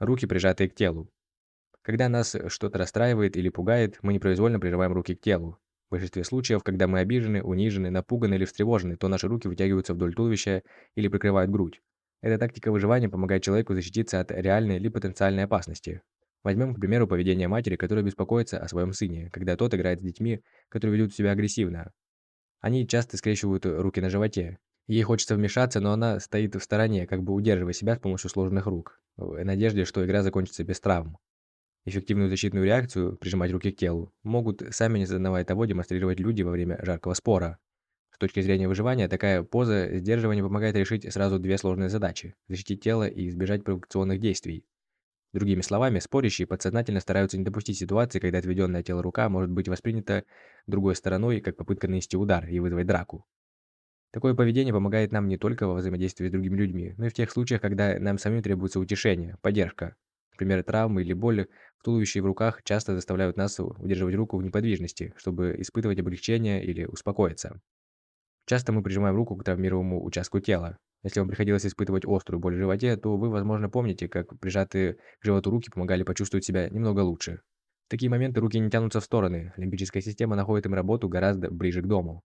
Руки, прижатые к телу. Когда нас что-то расстраивает или пугает, мы непроизвольно прижимаем руки к телу. В большинстве случаев, когда мы обижены, унижены, напуганы или встревожены, то наши руки вытягиваются вдоль туловища или прикрывают грудь. Эта тактика выживания помогает человеку защититься от реальной или потенциальной опасности. Возьмем, к примеру, поведение матери, которая беспокоится о своем сыне, когда тот играет с детьми, которые ведут себя агрессивно. Они часто скрещивают руки на животе. Ей хочется вмешаться, но она стоит в стороне, как бы удерживая себя с помощью сложенных рук, в надежде, что игра закончится без травм. Эффективную защитную реакцию, прижимать руки к телу, могут сами не осознавая того демонстрировать люди во время жаркого спора. С точки зрения выживания, такая поза сдерживания помогает решить сразу две сложные задачи – защитить тело и избежать провокационных действий. Другими словами, спорящие подсознательно стараются не допустить ситуации, когда отведенное тело рука может быть воспринято другой стороной как попытка нанести удар и вызвать драку. Такое поведение помогает нам не только во взаимодействии с другими людьми, но и в тех случаях, когда нам самим требуется утешение, поддержка. Например, травмы или боль в туловище и в руках часто заставляют нас удерживать руку в неподвижности, чтобы испытывать облегчение или успокоиться. Часто мы прижимаем руку к травмируемому участку тела. Если вам приходилось испытывать острую боль в животе, то вы, возможно, помните, как прижатые к животу руки помогали почувствовать себя немного лучше. В такие моменты руки не тянутся в стороны, лимбическая система находит им работу гораздо ближе к дому.